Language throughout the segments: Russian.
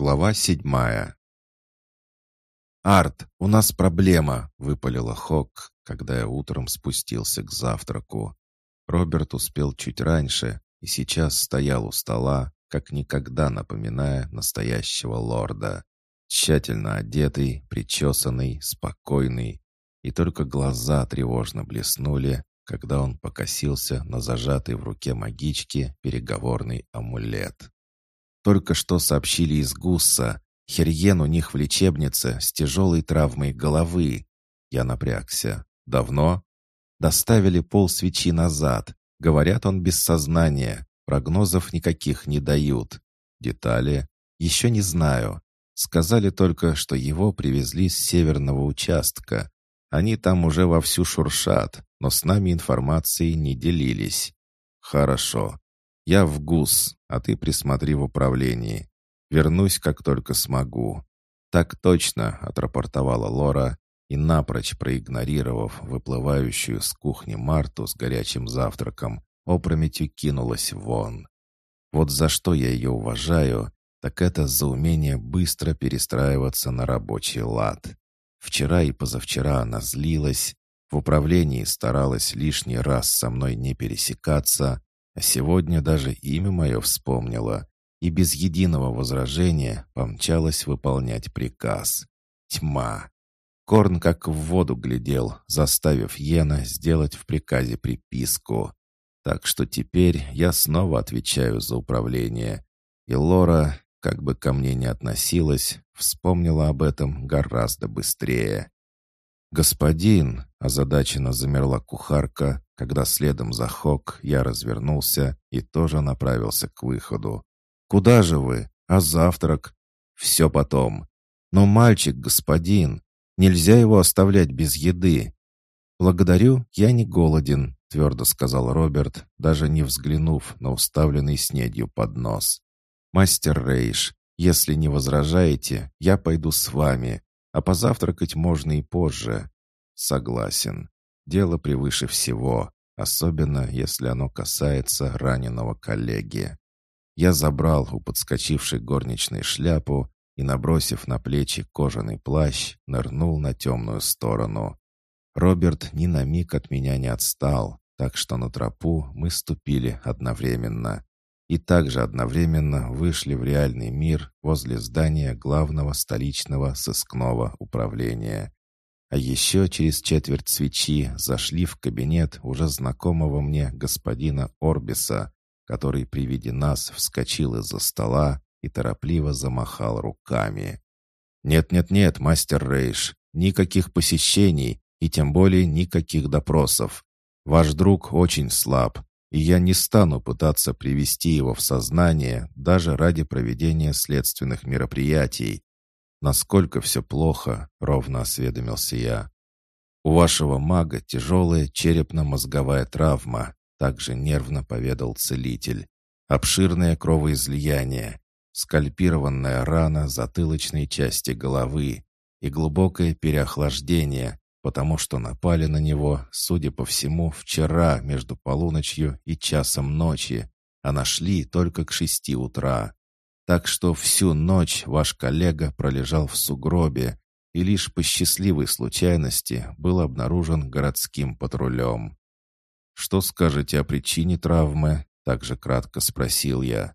Глава седьмая. «Арт, у нас проблема!» — выпалила Хок, когда я утром спустился к завтраку. Роберт успел чуть раньше и сейчас стоял у стола, как никогда напоминая настоящего лорда. Тщательно одетый, причесанный, спокойный. И только глаза тревожно блеснули, когда он покосился на зажатый в руке магички переговорный амулет. Только что сообщили из ГУСа. Херьен у них в лечебнице с тяжелой травмой головы. Я напрягся. Давно? Доставили пол свечи назад. Говорят, он без сознания. Прогнозов никаких не дают. Детали? Еще не знаю. Сказали только, что его привезли с северного участка. Они там уже вовсю шуршат, но с нами информацией не делились. Хорошо. Я в ГУС, а ты присмотри в управлении. Вернусь, как только смогу». «Так точно», — отрапортовала Лора, и, напрочь проигнорировав выплывающую с кухни Марту с горячим завтраком, опрометью кинулась вон. Вот за что я ее уважаю, так это за умение быстро перестраиваться на рабочий лад. Вчера и позавчера она злилась, в управлении старалась лишний раз со мной не пересекаться, а сегодня даже имя мое вспомнила и без единого возражения помчалась выполнять приказ. Тьма. Корн как в воду глядел, заставив Йена сделать в приказе приписку. Так что теперь я снова отвечаю за управление. И Лора, как бы ко мне ни относилась, вспомнила об этом гораздо быстрее. «Господин!» — озадаченно замерла кухарка, когда следом за Хок я развернулся и тоже направился к выходу. «Куда же вы? А завтрак?» «Все потом. Но мальчик, господин, нельзя его оставлять без еды». «Благодарю, я не голоден», — твердо сказал Роберт, даже не взглянув на уставленный снедью поднос. «Мастер Рейш, если не возражаете, я пойду с вами а позавтракать можно и позже. Согласен. Дело превыше всего, особенно если оно касается раненого коллеги. Я забрал у подскочившей горничной шляпу и, набросив на плечи кожаный плащ, нырнул на темную сторону. Роберт ни на миг от меня не отстал, так что на тропу мы ступили одновременно и также одновременно вышли в реальный мир возле здания главного столичного сыскного управления. А еще через четверть свечи зашли в кабинет уже знакомого мне господина Орбиса, который при виде нас вскочил из-за стола и торопливо замахал руками. «Нет-нет-нет, мастер Рейш, никаких посещений и тем более никаких допросов. Ваш друг очень слаб, и я не стану пытаться привести его в сознание даже ради проведения следственных мероприятий. Насколько все плохо, ровно осведомился я. У вашего мага тяжелая черепно-мозговая травма, также нервно поведал целитель. Обширное кровоизлияние, скальпированная рана затылочной части головы и глубокое переохлаждение, потому что напали на него, судя по всему, вчера между полуночью и часом ночи, а нашли только к шести утра. Так что всю ночь ваш коллега пролежал в сугробе и лишь по счастливой случайности был обнаружен городским патрулем. «Что скажете о причине травмы?» — также кратко спросил я.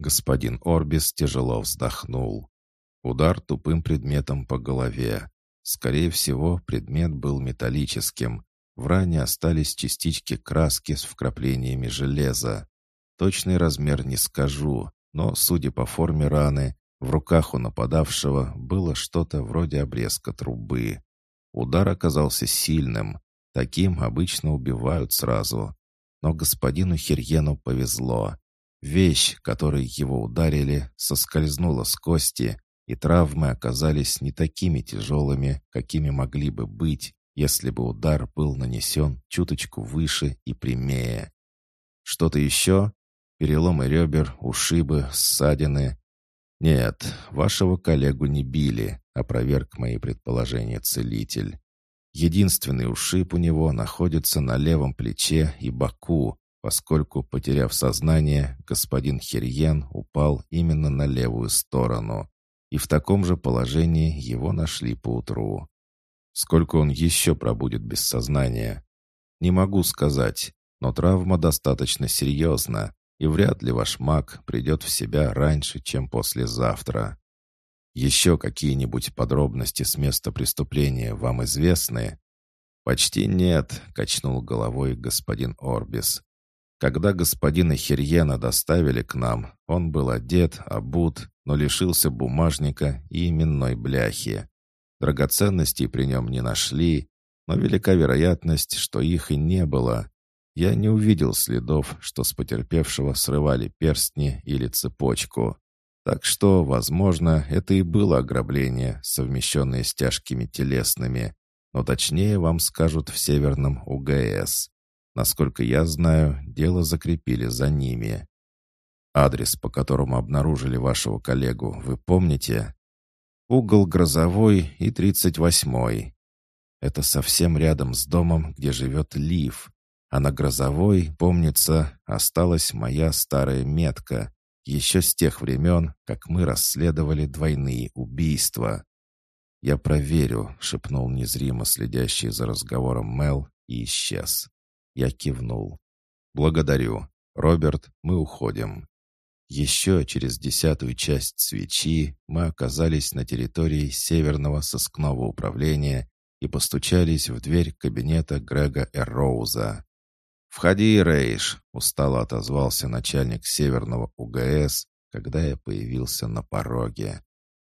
Господин Орбис тяжело вздохнул. Удар тупым предметом по голове. Скорее всего, предмет был металлическим. В ране остались частички краски с вкраплениями железа. Точный размер не скажу, но, судя по форме раны, в руках у нападавшего было что-то вроде обрезка трубы. Удар оказался сильным. Таким обычно убивают сразу. Но господину Хирьену повезло. Вещь, которой его ударили, соскользнула с кости и травмы оказались не такими тяжелыми, какими могли бы быть, если бы удар был нанесен чуточку выше и прямее. Что-то еще? Переломы ребер, ушибы, ссадины? Нет, вашего коллегу не били, опроверг мои предположения целитель. Единственный ушиб у него находится на левом плече и боку, поскольку, потеряв сознание, господин Хирьен упал именно на левую сторону. и в таком же положении его нашли поутру. Сколько он еще пробудет без сознания? Не могу сказать, но травма достаточно серьезна, и вряд ли ваш маг придет в себя раньше, чем послезавтра. Еще какие-нибудь подробности с места преступления вам известны? Почти нет, качнул головой господин Орбис. Когда господина Хирьена доставили к нам, он был одет, обут, но лишился бумажника и именной бляхи. Драгоценностей при нем не нашли, но велика вероятность, что их и не было. Я не увидел следов, что с потерпевшего срывали перстни или цепочку. Так что, возможно, это и было ограбление, совмещенное с тяжкими телесными, но точнее вам скажут в Северном УГС. Насколько я знаю, дело закрепили за ними. Адрес, по которому обнаружили вашего коллегу, вы помните? Угол Грозовой и 38-й. Это совсем рядом с домом, где живет Лив. А на Грозовой, помнится, осталась моя старая метка, еще с тех времен, как мы расследовали двойные убийства. «Я проверю», — шепнул незримо следящий за разговором Мел и исчез. Я кивнул. «Благодарю. Роберт, мы уходим». Еще через десятую часть свечи мы оказались на территории Северного сыскного управления и постучались в дверь кабинета Грега Эрроуза. «Входи, Рейш!» — устало отозвался начальник Северного УГС, когда я появился на пороге.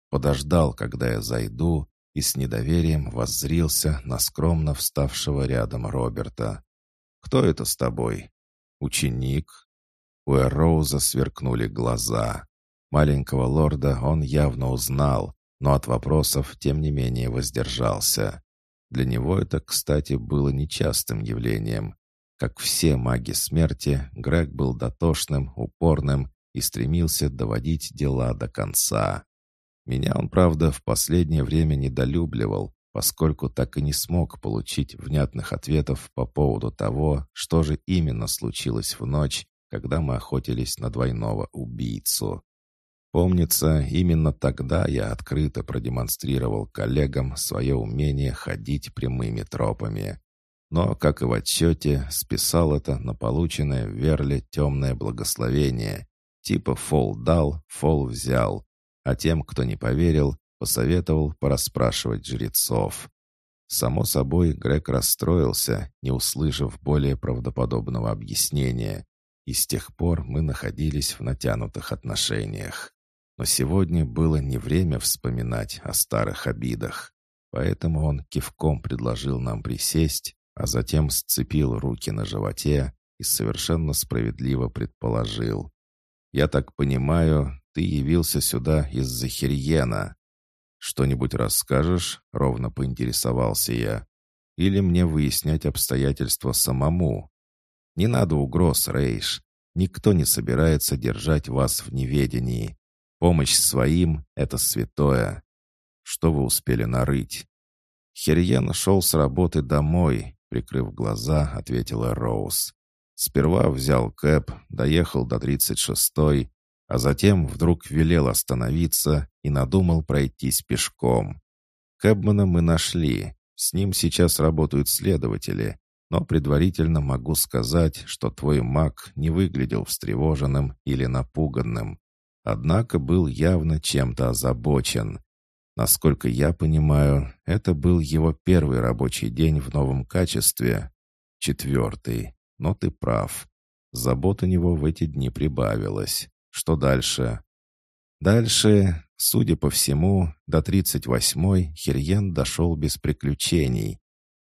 Подождал, когда я зайду, и с недоверием воззрился на скромно вставшего рядом Роберта. «Кто это с тобой?» «Ученик?» У Эроуза сверкнули глаза. Маленького лорда он явно узнал, но от вопросов, тем не менее, воздержался. Для него это, кстати, было нечастым явлением. Как все маги смерти, Грег был дотошным, упорным и стремился доводить дела до конца. Меня он, правда, в последнее время недолюбливал, поскольку так и не смог получить внятных ответов по поводу того, что же именно случилось в ночь, когда мы охотились на двойного убийцу. Помнится, именно тогда я открыто продемонстрировал коллегам свое умение ходить прямыми тропами но, как и в отчете, списал это на полученное в Верле темное благословение. Типа фол дал, фол взял. А тем, кто не поверил, посоветовал порасспрашивать жрецов. Само собой, Грег расстроился, не услышав более правдоподобного объяснения. И с тех пор мы находились в натянутых отношениях. Но сегодня было не время вспоминать о старых обидах. Поэтому он кивком предложил нам присесть, а затем сцепил руки на животе и совершенно справедливо предположил. «Я так понимаю, ты явился сюда из-за Хирьена. Что-нибудь расскажешь?» — ровно поинтересовался я. «Или мне выяснять обстоятельства самому?» «Не надо угроз, Рейш. Никто не собирается держать вас в неведении. Помощь своим — это святое. Что вы успели нарыть?» Хирьен шел с работы домой, Прикрыв глаза, ответила Роуз. Сперва взял кэп, доехал до 36-й, а затем вдруг велел остановиться и надумал пройтись пешком. Кэбмана мы нашли. С ним сейчас работают следователи, но предварительно могу сказать, что твой маг не выглядел встревоженным или напуганным. Однако был явно чем-то озабочен. Насколько я понимаю, это был его первый рабочий день в новом качестве. Четвертый. Но ты прав. Забот у него в эти дни прибавилось. Что дальше? Дальше, судя по всему, до 38-й Хирьен дошел без приключений.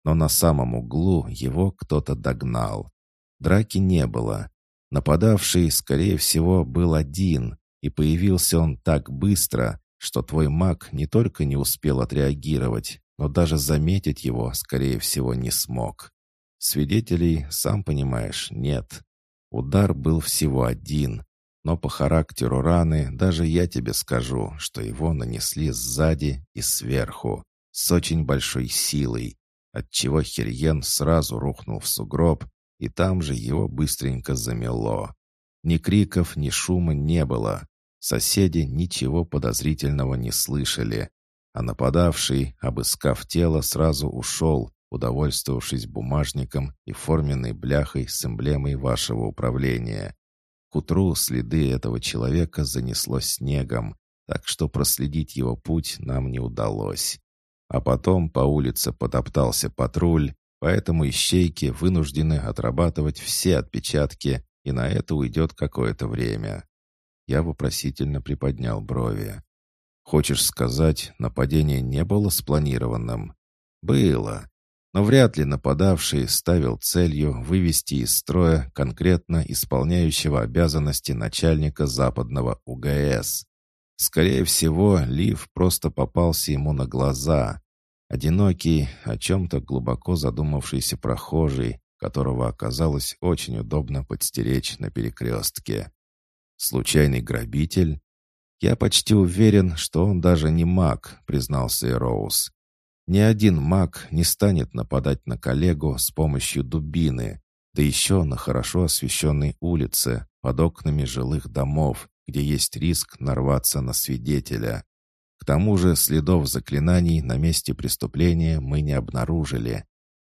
Но на самом углу его кто-то догнал. Драки не было. Нападавший, скорее всего, был один, и появился он так быстро, что твой маг не только не успел отреагировать, но даже заметить его, скорее всего, не смог. Свидетелей, сам понимаешь, нет. Удар был всего один, но по характеру раны даже я тебе скажу, что его нанесли сзади и сверху, с очень большой силой, отчего Хирьен сразу рухнул в сугроб, и там же его быстренько замело. Ни криков, ни шума не было, Соседи ничего подозрительного не слышали, а нападавший, обыскав тело, сразу ушел, удовольствовавшись бумажником и форменной бляхой с эмблемой вашего управления. К утру следы этого человека занесло снегом, так что проследить его путь нам не удалось. А потом по улице потоптался патруль, поэтому ищейки вынуждены отрабатывать все отпечатки, и на это уйдет какое-то время. Я вопросительно приподнял брови. «Хочешь сказать, нападение не было спланированным?» «Было. Но вряд ли нападавший ставил целью вывести из строя конкретно исполняющего обязанности начальника западного УГС. Скорее всего, Лив просто попался ему на глаза. Одинокий, о чем-то глубоко задумавшийся прохожий, которого оказалось очень удобно подстеречь на перекрестке. Случайный грабитель? Я почти уверен, что он даже не маг, признался Роуз. Ни один маг не станет нападать на коллегу с помощью дубины, да еще на хорошо освещенной улице, под окнами жилых домов, где есть риск нарваться на свидетеля. К тому же следов заклинаний на месте преступления мы не обнаружили.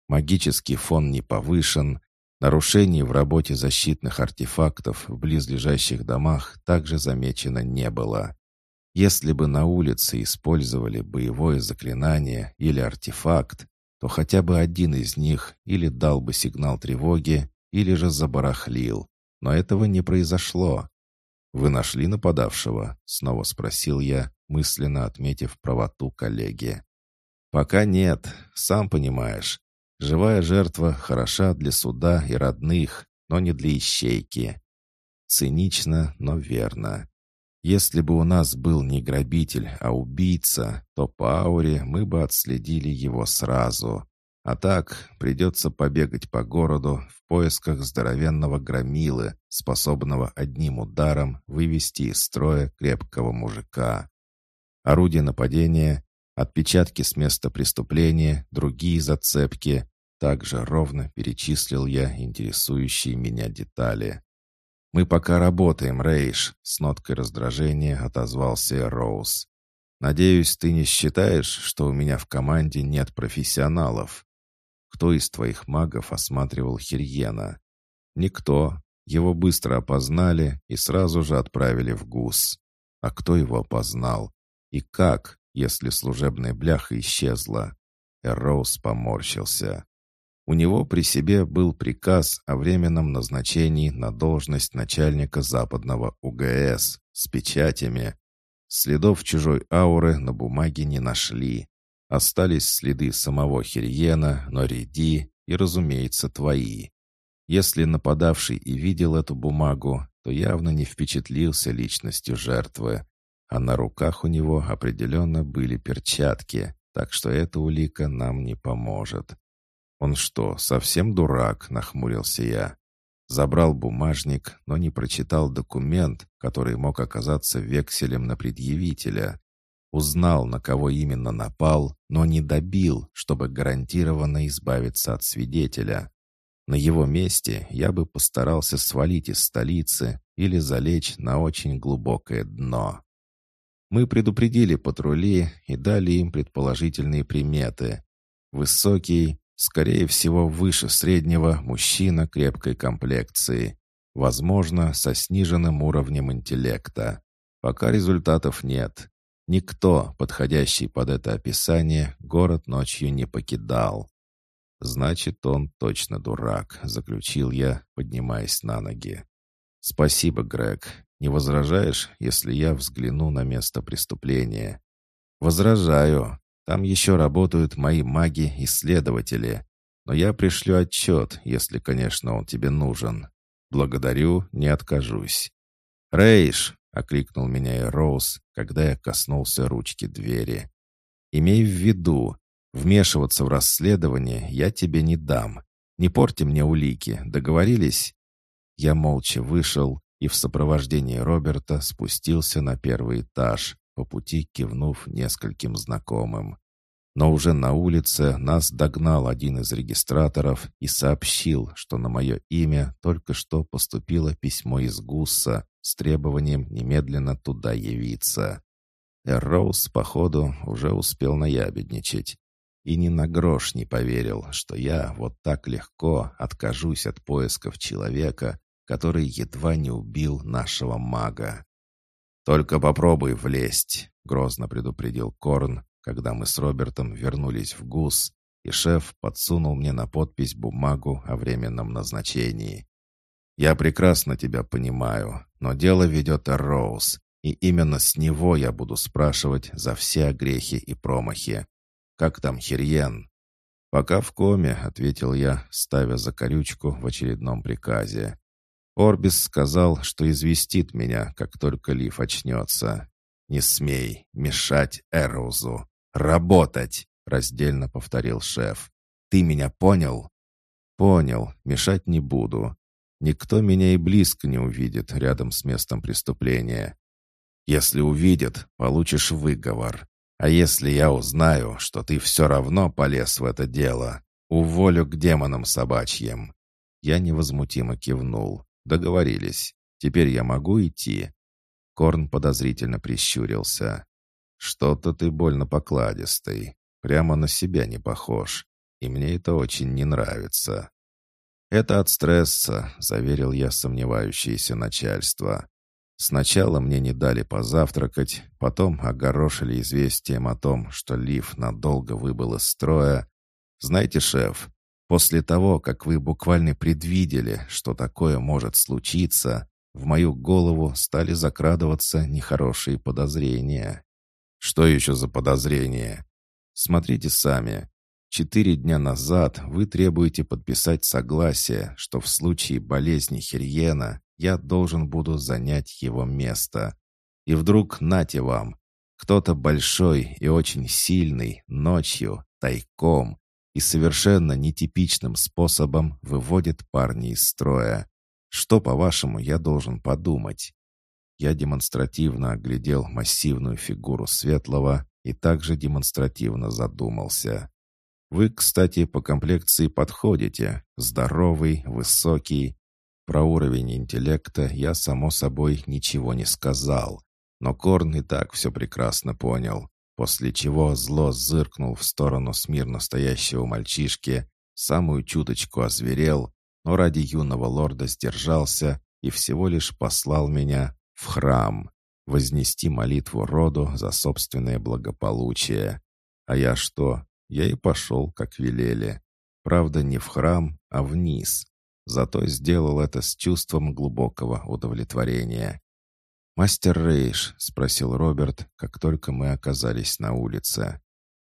Магический фон не повышен, Нарушений в работе защитных артефактов в близлежащих домах также замечено не было. Если бы на улице использовали боевое заклинание или артефакт, то хотя бы один из них или дал бы сигнал тревоги, или же забарахлил. Но этого не произошло. «Вы нашли нападавшего?» — снова спросил я, мысленно отметив правоту коллеги. «Пока нет, сам понимаешь. Живая жертва хороша для суда и родных, но не для ищейки. Цинично, но верно. Если бы у нас был не грабитель, а убийца, то по ауре мы бы отследили его сразу. А так придется побегать по городу в поисках здоровенного громилы, способного одним ударом вывести из строя крепкого мужика. Орудие нападения, отпечатки с места преступления, другие зацепки, также ровно перечислил я интересующие меня детали. «Мы пока работаем, Рейш», — с ноткой раздражения отозвался Роуз. «Надеюсь, ты не считаешь, что у меня в команде нет профессионалов? Кто из твоих магов осматривал Хирьена?» «Никто. Его быстро опознали и сразу же отправили в ГУС. А кто его опознал? И как, если служебная бляха исчезла?» Роуз поморщился. У него при себе был приказ о временном назначении на должность начальника западного УГС с печатями. Следов чужой ауры на бумаге не нашли. Остались следы самого Хириена, Нориди и, разумеется, твои. Если нападавший и видел эту бумагу, то явно не впечатлился личностью жертвы. А на руках у него определенно были перчатки, так что эта улика нам не поможет. «Он что, совсем дурак?» — нахмурился я. Забрал бумажник, но не прочитал документ, который мог оказаться векселем на предъявителя. Узнал, на кого именно напал, но не добил, чтобы гарантированно избавиться от свидетеля. На его месте я бы постарался свалить из столицы или залечь на очень глубокое дно. Мы предупредили патрули и дали им предположительные приметы. Высокий, Скорее всего, выше среднего мужчина крепкой комплекции. Возможно, со сниженным уровнем интеллекта. Пока результатов нет. Никто, подходящий под это описание, город ночью не покидал. «Значит, он точно дурак», — заключил я, поднимаясь на ноги. «Спасибо, Грег. Не возражаешь, если я взгляну на место преступления?» «Возражаю. Там еще работают мои маги-исследователи. Но я пришлю отчет, если, конечно, он тебе нужен. Благодарю, не откажусь. «Рейш!» — окликнул меня и Роуз, когда я коснулся ручки двери. «Имей в виду, вмешиваться в расследование я тебе не дам. Не порти мне улики, договорились?» Я молча вышел и в сопровождении Роберта спустился на первый этаж, по пути кивнув нескольким знакомым. Но уже на улице нас догнал один из регистраторов и сообщил, что на мое имя только что поступило письмо из ГУСа, с требованием немедленно туда явиться. Эрроуз, походу, уже успел наябедничать. И ни на грош не поверил, что я вот так легко откажусь от поисков человека, который едва не убил нашего мага. «Только попробуй влезть», — грозно предупредил Корн, когда мы с Робертом вернулись в ГУС, и шеф подсунул мне на подпись бумагу о временном назначении. «Я прекрасно тебя понимаю, но дело ведет Роуз, и именно с него я буду спрашивать за все грехи и промахи. Как там Хирьен?» «Пока в коме», — ответил я, ставя закорючку в очередном приказе. Орбис сказал, что известит меня, как только Лив очнется. «Не смей мешать Эроузу. Работать!» — раздельно повторил шеф. «Ты меня понял?» «Понял. Мешать не буду. Никто меня и близко не увидит рядом с местом преступления. Если увидит, получишь выговор. А если я узнаю, что ты все равно полез в это дело, уволю к демонам собачьим». Я невозмутимо кивнул. Договорились. Теперь я могу идти?» Корн подозрительно прищурился. «Что-то ты больно покладистый. Прямо на себя не похож. И мне это очень не нравится». «Это от стресса», — заверил я сомневающееся начальство. Сначала мне не дали позавтракать, потом огорошили известием о том, что Лив надолго выбыл из строя. Знаете, шеф, После того, как вы буквально предвидели, что такое может случиться, в мою голову стали закрадываться нехорошие подозрения. Что еще за подозрения? Смотрите сами. Четыре дня назад вы требуете подписать согласие, что в случае болезни Хирьена я должен буду занять его место. И вдруг нате вам. Кто-то большой и очень сильный ночью, тайком, и совершенно нетипичным способом выводит парня из строя. Что, по-вашему, я должен подумать? Я демонстративно оглядел массивную фигуру Светлого и также демонстративно задумался. Вы, кстати, по комплекции подходите. Здоровый, высокий. Про уровень интеллекта я, само собой, ничего не сказал. Но Корн и так все прекрасно понял после чего зло зыркнул в сторону смирно стоящего мальчишки, самую чуточку озверел, но ради юного лорда сдержался и всего лишь послал меня в храм, вознести молитву роду за собственное благополучие. А я что? Я и пошел, как велели. Правда, не в храм, а вниз. Зато сделал это с чувством глубокого удовлетворения. «Мастер Рейш», — спросил Роберт, как только мы оказались на улице.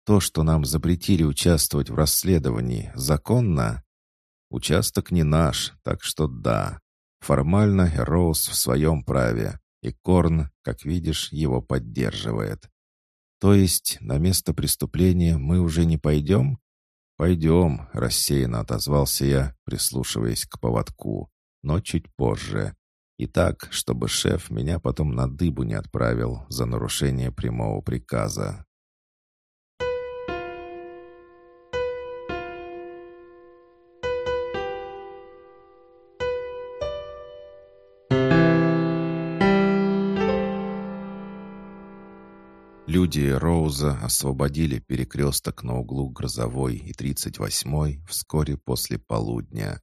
«То, что нам запретили участвовать в расследовании, законно?» «Участок не наш, так что да. Формально Роуз в своем праве, и Корн, как видишь, его поддерживает. То есть на место преступления мы уже не пойдем?» «Пойдем», — рассеянно отозвался я, прислушиваясь к поводку, но чуть позже. И так, чтобы шеф меня потом на дыбу не отправил за нарушение прямого приказа. Люди Роуза освободили перекресток на углу Грозовой и 38-й вскоре после полудня.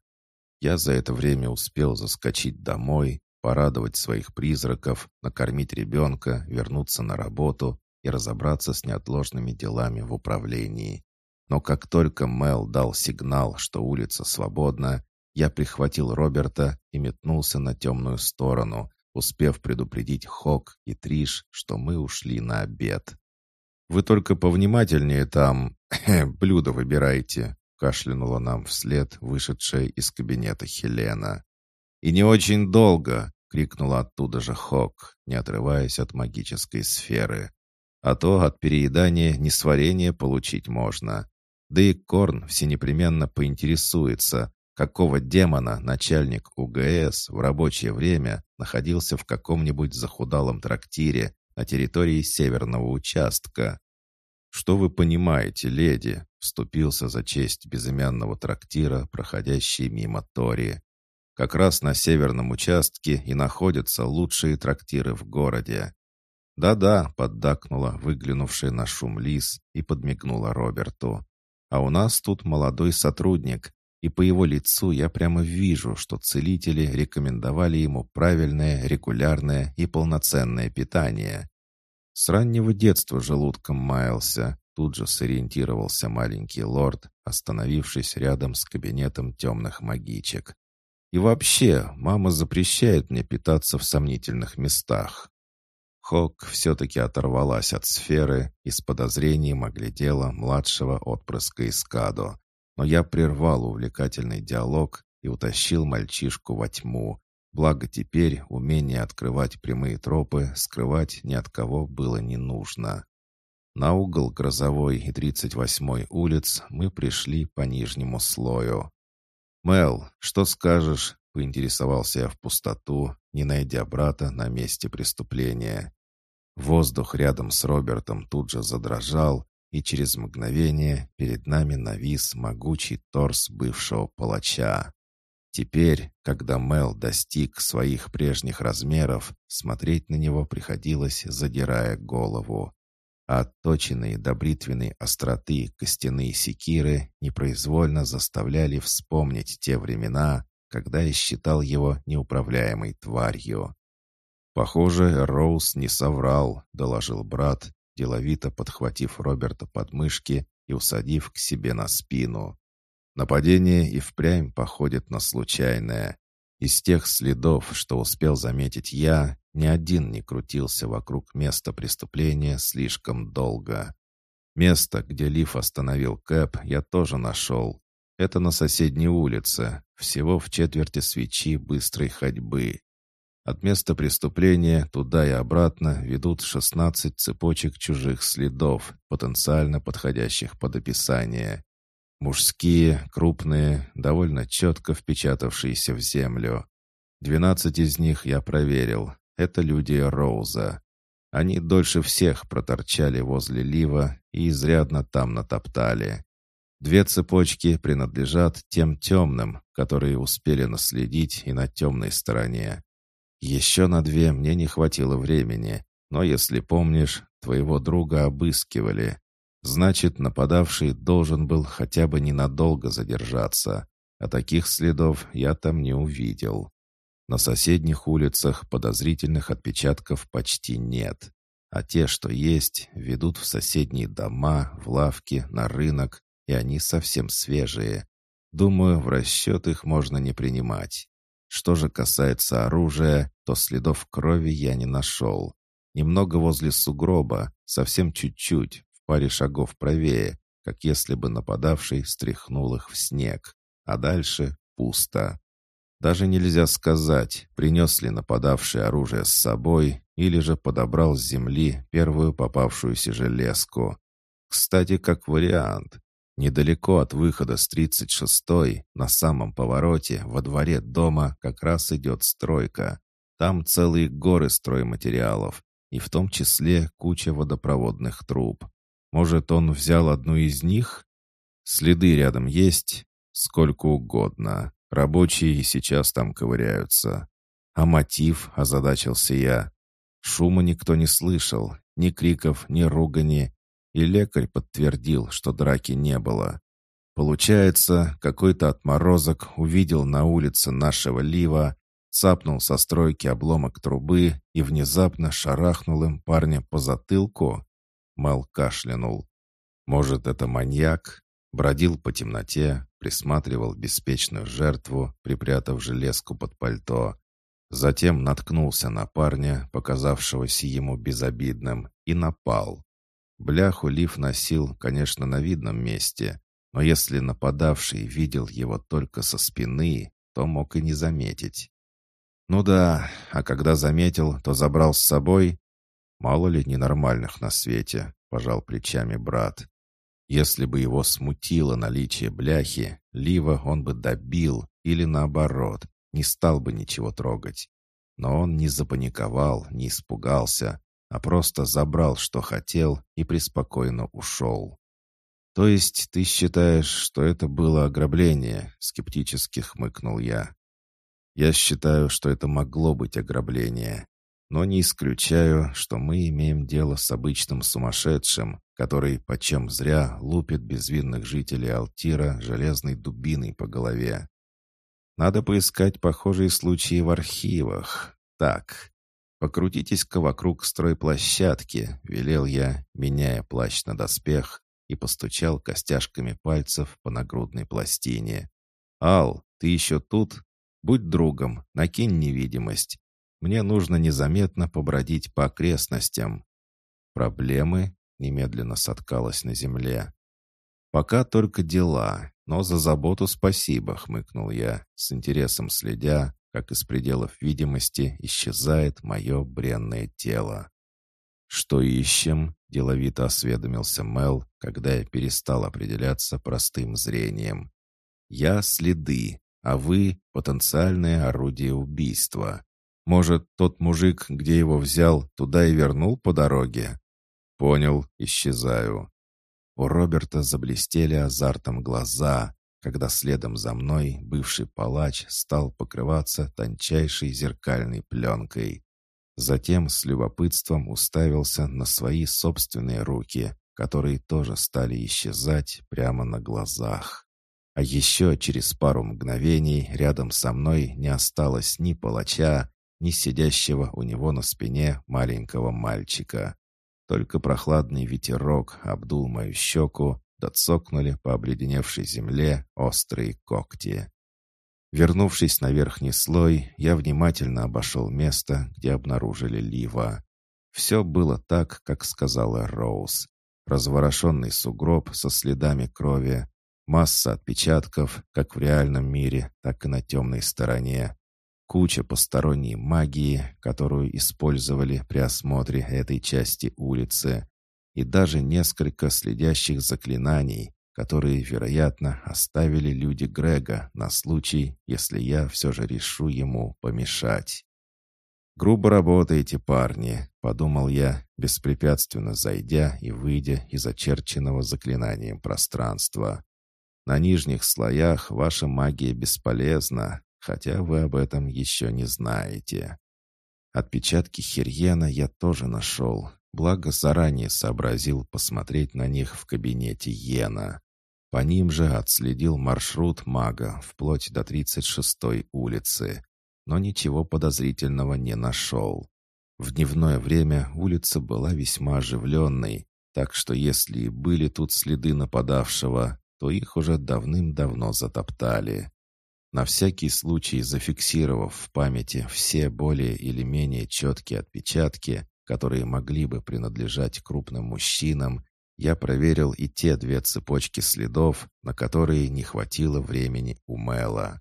Я за это время успел заскочить домой, порадовать своих призраков, накормить ребенка, вернуться на работу и разобраться с неотложными делами в управлении. Но как только Мел дал сигнал, что улица свободна, я прихватил Роберта и метнулся на темную сторону, успев предупредить Хок и Триш, что мы ушли на обед. «Вы только повнимательнее там блюдо выбирайте», кашлянула нам вслед вышедшая из кабинета Хелена. «И не очень долго!» — крикнула оттуда же Хок, не отрываясь от магической сферы. «А то от переедания несварение получить можно. Да и Корн всенепременно поинтересуется, какого демона начальник УГС в рабочее время находился в каком-нибудь захудалом трактире на территории северного участка. «Что вы понимаете, леди?» — вступился за честь безымянного трактира, проходящий мимо Тори. Как раз на северном участке и находятся лучшие трактиры в городе. «Да-да», — поддакнула выглянувшая на шум лис и подмигнула Роберту. «А у нас тут молодой сотрудник, и по его лицу я прямо вижу, что целители рекомендовали ему правильное, регулярное и полноценное питание. С раннего детства желудком маялся, тут же сориентировался маленький лорд, остановившись рядом с кабинетом темных магичек. И вообще, мама запрещает мне питаться в сомнительных местах. Хок все-таки оторвалась от сферы и с подозрением оглядела младшего отпрыска Искадо, но я прервал увлекательный диалог и утащил мальчишку во тьму. Благо теперь умение открывать прямые тропы скрывать ни от кого было не нужно. На угол Грозовой и 38-й улиц мы пришли по нижнему слою. «Мел, что скажешь?» — поинтересовался я в пустоту, не найдя брата на месте преступления. Воздух рядом с Робертом тут же задрожал, и через мгновение перед нами навис могучий торс бывшего палача. Теперь, когда Мел достиг своих прежних размеров, смотреть на него приходилось, задирая голову. А отточенные до бритвенной остроты костяные секиры непроизвольно заставляли вспомнить те времена, когда я считал его неуправляемой тварью. «Похоже, Роуз не соврал», — доложил брат, деловито подхватив Роберта под мышки и усадив к себе на спину. Нападение и впрямь походит на случайное. Из тех следов, что успел заметить я, ни один не крутился вокруг места преступления слишком долго. Место, где Лиф остановил Кэп, я тоже нашел. Это на соседней улице, всего в четверти свечи быстрой ходьбы. От места преступления туда и обратно ведут 16 цепочек чужих следов, потенциально подходящих под описание. Мужские, крупные, довольно четко впечатавшиеся в землю. 12 из них я проверил. Это люди Роуза. Они дольше всех проторчали возле Лива и изрядно там натоптали. Две цепочки принадлежат тем темным, которые успели наследить и на темной стороне. Еще на две мне не хватило времени, но, если помнишь, твоего друга обыскивали. Значит, нападавший должен был хотя бы ненадолго задержаться, а таких следов я там не увидел. На соседних улицах подозрительных отпечатков почти нет, а те, что есть, ведут в соседние дома, в лавки, на рынок, и они совсем свежие. Думаю, в расчет их можно не принимать. Что же касается оружия, то следов крови я не нашел. Немного возле сугроба, совсем чуть-чуть, паре шагов правее, как если бы нападавший стряхнул их в снег. А дальше пусто. Даже нельзя сказать, принес ли нападавший оружие с собой или же подобрал с земли первую попавшуюся железку. Кстати, как вариант. Недалеко от выхода с 36-й, на самом повороте, во дворе дома как раз идет стройка. Там целые горы стройматериалов, и в том числе куча водопроводных труб. Может, он взял одну из них? Следы рядом есть? Сколько угодно. Рабочие сейчас там ковыряются. А мотив, озадачился я. Шума никто не слышал, ни криков, ни ругани, и лекарь подтвердил, что драки не было. Получается, какой-то отморозок увидел на улице нашего Лива, цапнул со стройки обломок трубы и внезапно шарахнул им парня по затылку. Мал кашлянул. Может, это маньяк? Бродил по темноте, присматривал беспечную жертву, припрятав железку под пальто. Затем наткнулся на парня, показавшегося ему безобидным, и напал. Бляху Лив носил, конечно, на видном месте, но если нападавший видел его только со спины, то мог и не заметить. Ну да, а когда заметил, то забрал с собой. Мало ли ненормальных на свете, пожал плечами брат. Если бы его смутило наличие бляхи, Лива он бы добил или наоборот, не стал бы ничего трогать. Но он не запаниковал, не испугался, а просто забрал, что хотел, и преспокойно ушел. «То есть ты считаешь, что это было ограбление?» — скептически хмыкнул я. Я считаю, что это могло быть ограбление. Но не исключаю, что мы имеем дело с обычным сумасшедшим, который, почем зря, лупит безвинных жителей Алтира железной дубиной по голове. Надо поискать похожие случаи в архивах. Так, покрутитесь-ка вокруг стройплощадки, велел я, меняя плащ на доспех, и постучал костяшками пальцев по нагрудной пластине. «Ал, ты еще тут? Будь другом, накинь невидимость. Мне нужно незаметно побродить по окрестностям». «Проблемы?» — немедленно соткалась на земле. «Пока только дела, но за заботу спасибо», — хмыкнул я, с интересом следя, как из пределов видимости исчезает мое бренное тело. «Что ищем?» — деловито осведомился Мел, когда я перестал определяться простым зрением. «Я следы, а вы — потенциальное орудие убийства. Может, тот мужик, где его взял, туда и вернул по дороге?» «Понял, исчезаю». У Роберта заблестели азартом глаза, когда следом за мной бывший палач стал покрываться тончайшей зеркальной пленкой. Затем с любопытством уставился на свои собственные руки, которые тоже стали исчезать прямо на глазах. А еще через пару мгновений рядом со мной не осталось ни палача, ни сидящего у него на спине маленького мальчика. Только прохладный ветерок обдул мою щеку, да цокнули по обледеневшей земле острые когти. Вернувшись на верхний слой, я внимательно обошел место, где обнаружили Лива. Все было так, как сказала Роуз. Разворошенный сугроб со следами крови, масса отпечатков, как в реальном мире, так и на темной стороне, куча посторонней магии, которую использовали при осмотре этой части улицы, и даже несколько следящих заклинаний, которые, вероятно, оставили люди Грега на случай, если я все же решу ему помешать. «Грубо работаете, парни», — подумал я, беспрепятственно зайдя и выйдя из очерченного заклинанием пространства. «На нижних слоях ваша магия бесполезна, хотя вы об этом еще не знаете. Отпечатки Хирьена я тоже нашел, благо заранее сообразил посмотреть на них в кабинете Йена. По ним же отследил маршрут мага вплоть до 36-й улицы, но ничего подозрительного не нашел. В дневное время улица была весьма оживленной, так что если и были тут следы нападавшего, то их уже давным-давно затоптали. На всякий случай зафиксировав в памяти все более или менее четкие отпечатки, которые могли бы принадлежать крупным мужчинам, я проверил и те две цепочки следов, на которые не хватило времени у Мэла.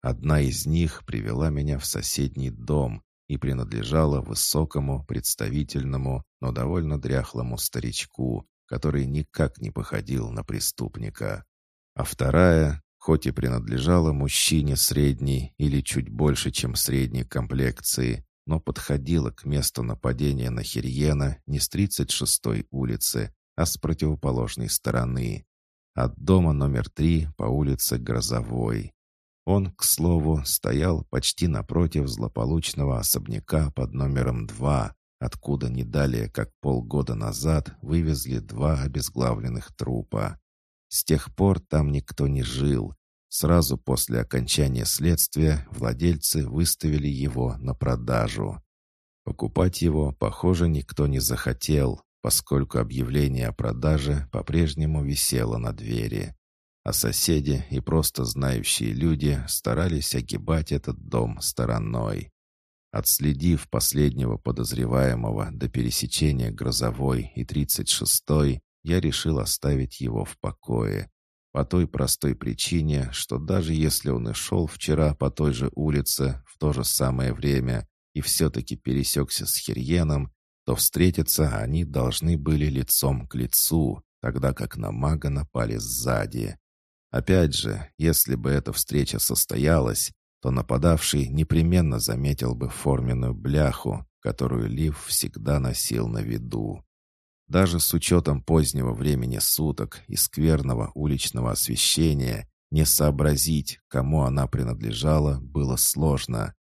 Одна из них привела меня в соседний дом и принадлежала высокому, представительному, но довольно дряхлому старичку, который никак не походил на преступника. А вторая хоть и принадлежала мужчине средней или чуть больше, чем средней комплекции, но подходила к месту нападения на Хирьена не с 36-й улицы, а с противоположной стороны. От дома номер три по улице Грозовой. Он, к слову, стоял почти напротив злополучного особняка под номером два, откуда не далее, как полгода назад, вывезли два обезглавленных трупа. С тех пор там никто не жил. Сразу после окончания следствия владельцы выставили его на продажу. Покупать его, похоже, никто не захотел, поскольку объявление о продаже по-прежнему висело на двери. А соседи и просто знающие люди старались огибать этот дом стороной. Отследив последнего подозреваемого до пересечения Грозовой и 36-й, я решил оставить его в покое. По той простой причине, что даже если он и шел вчера по той же улице в то же самое время и все-таки пересекся с Хирьеном, то встретиться они должны были лицом к лицу, тогда как на мага напали сзади. Опять же, если бы эта встреча состоялась, то нападавший непременно заметил бы форменную бляху, которую Лив всегда носил на виду. Даже с учетом позднего времени суток и скверного уличного освещения, Не сообразить, кому она принадлежала, было сложно.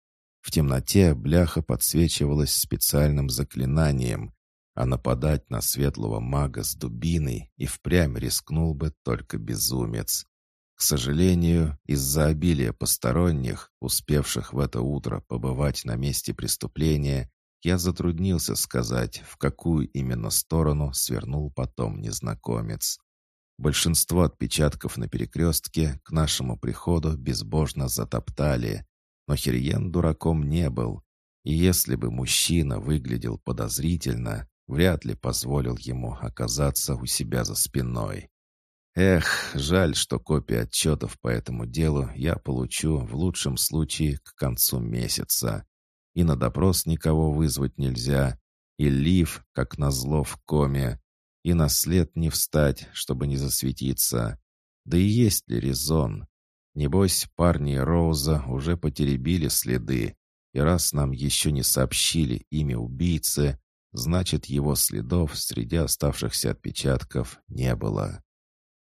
В темноте бляха подсвечивалась специальным заклинанием, а нападать на светлого мага с дубиной и впрямь рискнул бы только безумец. К сожалению, из-за обилия посторонних, успевших в это утро побывать на месте преступления, я затруднился сказать, в какую именно сторону свернул потом незнакомец. Большинство отпечатков на перекрестке к нашему приходу безбожно затоптали, но Хирьен дураком не был, и если бы мужчина выглядел подозрительно, вряд ли позволил ему оказаться у себя за спиной. Эх, жаль, что копии отчетов по этому делу я получу в лучшем случае к концу месяца. И на допрос никого вызвать нельзя, и Лив, как назло, в коме, и на след не встать, чтобы не засветиться. Да и есть ли резон? Небось, парни Роуза уже потеребили следы, и раз нам еще не сообщили имя убийцы, значит, его следов среди оставшихся отпечатков не было.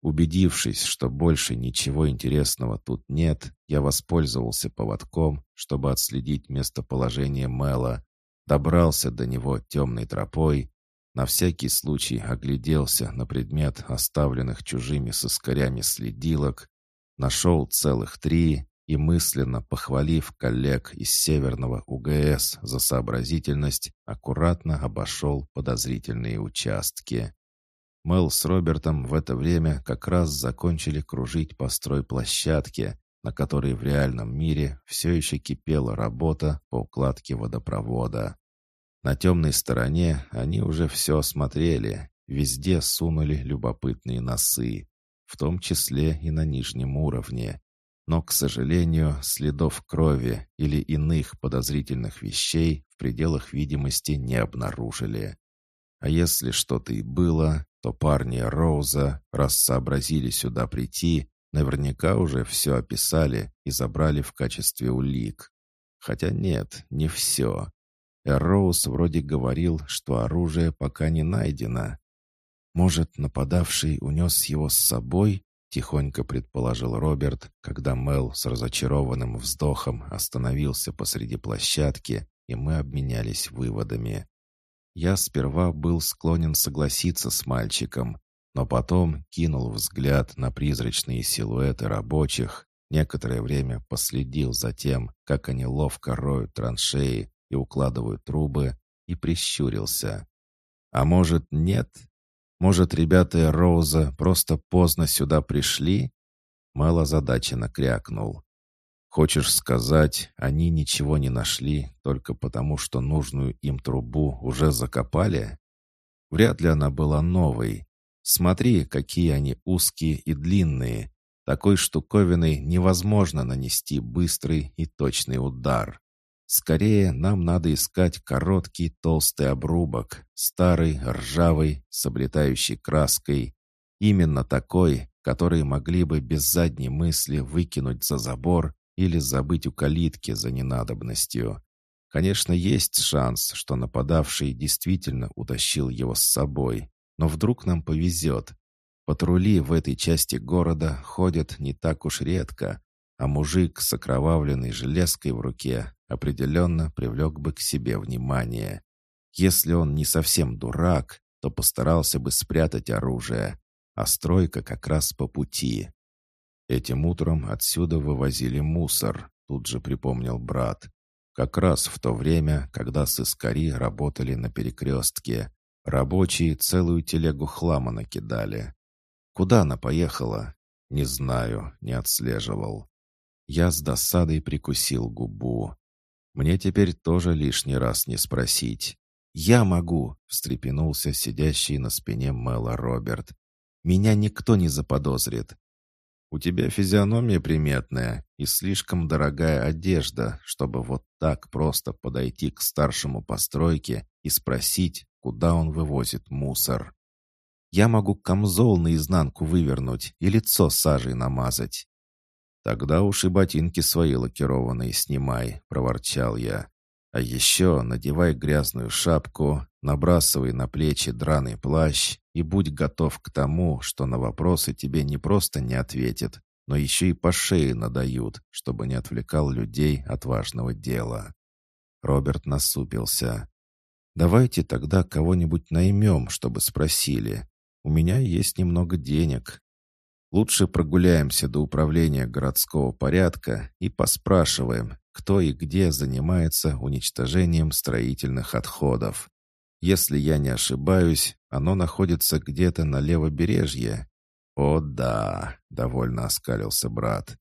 Убедившись, что больше ничего интересного тут нет, я воспользовался поводком, чтобы отследить местоположение Мэла, добрался до него темной тропой, на всякий случай огляделся на предмет оставленных чужими соскорями следилок, нашел целых три и, мысленно похвалив коллег из Северного УГС за сообразительность, аккуратно обошел подозрительные участки. Мэл с Робертом в это время как раз закончили кружить по стройплощадке, на которой в реальном мире все еще кипела работа по укладке водопровода. На темной стороне они уже все осмотрели, везде сунули любопытные носы, в том числе и на нижнем уровне. Но, к сожалению, следов крови или иных подозрительных вещей в пределах видимости не обнаружили. А если что-то и было, то парни Роуза, раз сообразили сюда прийти, наверняка уже все описали и забрали в качестве улик. Хотя нет, не все. Роуз вроде говорил, что оружие пока не найдено. Может, нападавший унес его с собой? Тихонько предположил Роберт, когда Мел с разочарованным вздохом остановился посреди площадки, и мы обменялись выводами. Я сперва был склонен согласиться с мальчиком, но потом кинул взгляд на призрачные силуэты рабочих, некоторое время последил за тем, как они ловко роют траншеи и укладывают трубы, и прищурился. А может, нет? Может, ребята Роуза просто поздно сюда пришли? Мало задачи накрякнул. Хочешь сказать, они ничего не нашли только потому, что нужную им трубу уже закопали? Вряд ли она была новой. Смотри, какие они узкие и длинные. Такой штуковиной невозможно нанести быстрый и точный удар. Скорее, нам надо искать короткий толстый обрубок, старый, ржавый, с облетающей краской. Именно такой, который могли бы без задней мысли выкинуть за забор или забыть у калитки за ненадобностью. Конечно, есть шанс, что нападавший действительно утащил его с собой, но вдруг нам повезет. Патрули в этой части города ходят не так уж редко, а мужик с окровавленной железкой в руке определенно привлек бы к себе внимание. Если он не совсем дурак, то постарался бы спрятать оружие, а стройка как раз по пути. Этим утром отсюда вывозили мусор, тут же припомнил брат. Как раз в то время, когда сыскари работали на перекрестке. Рабочие целую телегу хлама накидали. Куда она поехала? Не знаю, не отслеживал. Я с досадой прикусил губу. Мне теперь тоже лишний раз не спросить. «Я могу!» — встрепенулся сидящий на спине Мэла Роберт. «Меня никто не заподозрит. У тебя физиономия приметная и слишком дорогая одежда, чтобы вот так просто подойти к старшему постройке и спросить, куда он вывозит мусор. Я могу камзол наизнанку вывернуть и лицо сажей намазать. Тогда уж и ботинки свои лакированные снимай, проворчал я. А еще надевай грязную шапку, набрасывай на плечи драный плащ и будь готов к тому, что на вопросы тебе не просто не ответят, но еще и по шее надают, чтобы не отвлекал людей от важного дела. Роберт насупился. «Давайте тогда кого-нибудь наймем, чтобы спросили. У меня есть немного денег. Лучше прогуляемся до управления городского порядка и поспрашиваем, кто и где занимается уничтожением строительных отходов. Если я не ошибаюсь, оно находится где-то на левобережье. «О да», — довольно оскалился брат.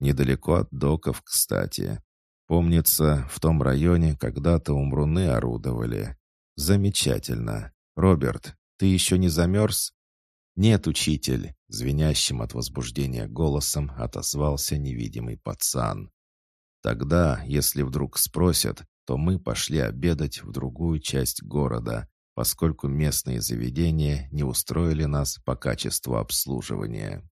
«Недалеко от доков, кстати. Помнится, в том районе когда-то умруны орудовали. Замечательно. Роберт, ты еще не замерз?» «Нет, учитель», — звенящим от возбуждения голосом отозвался невидимый пацан. «Тогда, если вдруг спросят, то мы пошли обедать в другую часть города, поскольку местные заведения не устроили нас по качеству обслуживания.